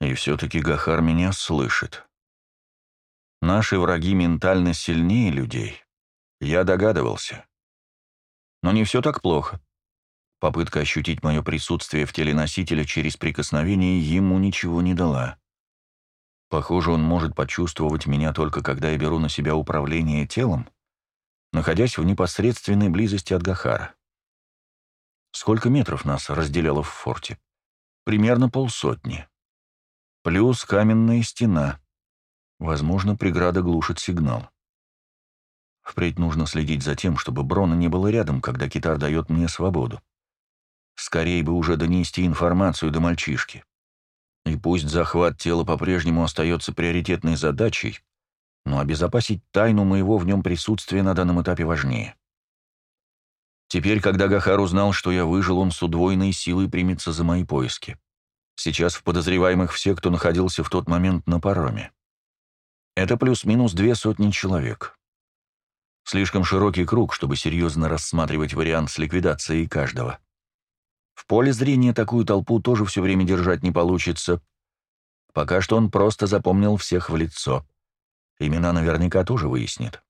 И все-таки Гахар меня слышит. Наши враги ментально сильнее людей. Я догадывался. Но не все так плохо. Попытка ощутить мое присутствие в теле носителя через прикосновение ему ничего не дала. Похоже, он может почувствовать меня только когда я беру на себя управление телом, находясь в непосредственной близости от Гахара. Сколько метров нас разделяло в форте? Примерно полсотни. Плюс каменная стена. Возможно, преграда глушит сигнал. Впредь нужно следить за тем, чтобы Брона не было рядом, когда китар дает мне свободу. Скорее бы уже донести информацию до мальчишки. И пусть захват тела по-прежнему остается приоритетной задачей, но обезопасить тайну моего в нем присутствия на данном этапе важнее. Теперь, когда Гахар узнал, что я выжил, он с удвоенной силой примется за мои поиски. Сейчас в подозреваемых все, кто находился в тот момент на пароме. Это плюс-минус две сотни человек. Слишком широкий круг, чтобы серьезно рассматривать вариант с ликвидацией каждого. В поле зрения такую толпу тоже все время держать не получится. Пока что он просто запомнил всех в лицо. Имена наверняка тоже выяснит.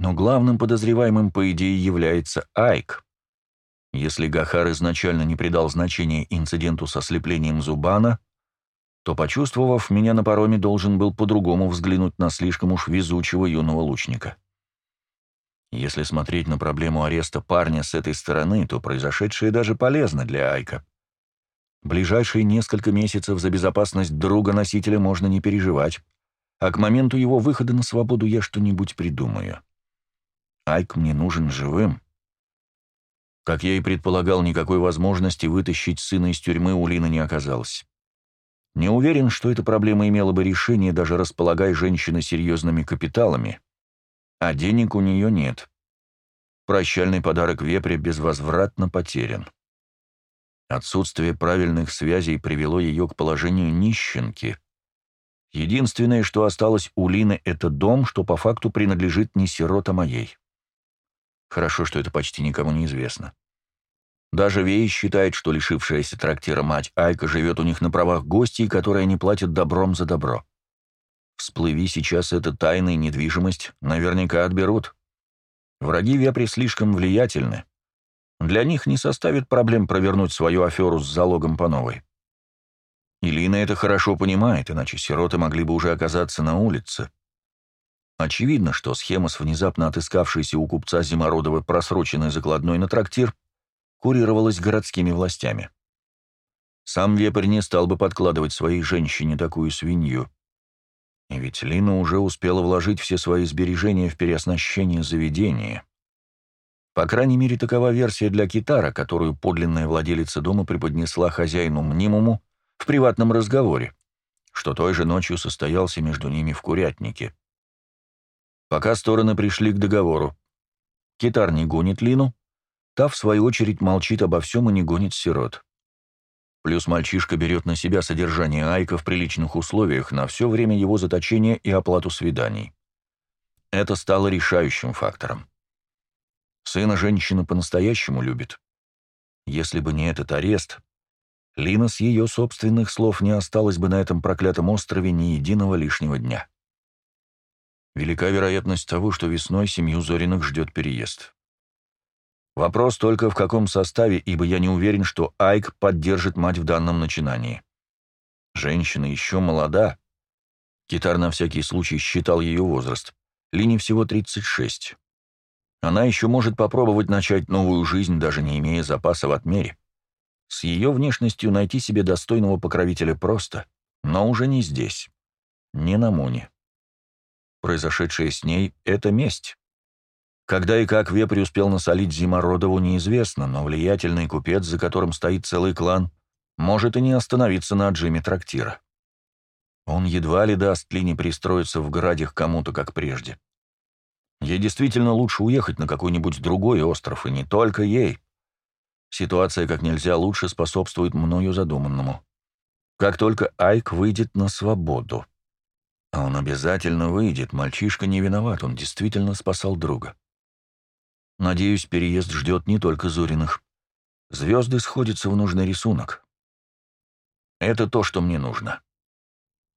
Но главным подозреваемым, по идее, является Айк. Если Гахар изначально не придал значения инциденту со слеплением Зубана, то, почувствовав меня на пароме, должен был по-другому взглянуть на слишком уж везучего юного лучника. Если смотреть на проблему ареста парня с этой стороны, то произошедшее даже полезно для Айка. Ближайшие несколько месяцев за безопасность друга-носителя можно не переживать, а к моменту его выхода на свободу я что-нибудь придумаю. Айк мне нужен живым. Как я и предполагал, никакой возможности вытащить сына из тюрьмы у Лины не оказалось. Не уверен, что эта проблема имела бы решение, даже располагая женщина серьезными капиталами, а денег у нее нет. Прощальный подарок вепре безвозвратно потерян. Отсутствие правильных связей привело ее к положению нищенки. Единственное, что осталось у Лины, это дом, что по факту принадлежит не сирота моей. Хорошо, что это почти никому не известно. Даже Вей считает, что лишившаяся трактира мать Айка живет у них на правах гостей, которые они платят добром за добро. Всплыви сейчас эта тайная недвижимость, наверняка отберут. Враги Вепри слишком влиятельны. Для них не составит проблем провернуть свою аферу с залогом по новой. Илина это хорошо понимает, иначе сироты могли бы уже оказаться на улице. Очевидно, что схема с внезапно отыскавшейся у купца Зимородова просроченной закладной на трактир курировалась городскими властями. Сам вепрь не стал бы подкладывать своей женщине такую свинью. И ведь Лина уже успела вложить все свои сбережения в переоснащение заведения. По крайней мере, такова версия для Китара, которую подлинная владелица дома преподнесла хозяину мнимому в приватном разговоре, что той же ночью состоялся между ними в курятнике. Пока стороны пришли к договору. Китар не гонит Лину, Та, в свою очередь, молчит обо всем и не гонит сирот. Плюс мальчишка берет на себя содержание Айка в приличных условиях на все время его заточения и оплату свиданий. Это стало решающим фактором. Сына женщина по-настоящему любит. Если бы не этот арест, Лина с ее собственных слов не осталась бы на этом проклятом острове ни единого лишнего дня. Велика вероятность того, что весной семью Зориных ждет переезд. Вопрос только в каком составе, ибо я не уверен, что Айк поддержит мать в данном начинании. Женщина еще молода. Китар на всякий случай считал ее возраст. Лине всего 36. Она еще может попробовать начать новую жизнь, даже не имея запаса в отмере. С ее внешностью найти себе достойного покровителя просто, но уже не здесь, не на Моне. Произошедшее с ней — это месть. Когда и как Вепрь успел насолить Зимородову, неизвестно, но влиятельный купец, за которым стоит целый клан, может и не остановиться на отжиме трактира. Он едва ли даст Лине пристроиться в градях кому-то, как прежде. Ей действительно лучше уехать на какой-нибудь другой остров, и не только ей. Ситуация как нельзя лучше способствует мною задуманному. Как только Айк выйдет на свободу. А он обязательно выйдет, мальчишка не виноват, он действительно спасал друга. Надеюсь, переезд ждет не только Зориных. Звезды сходятся в нужный рисунок. Это то, что мне нужно.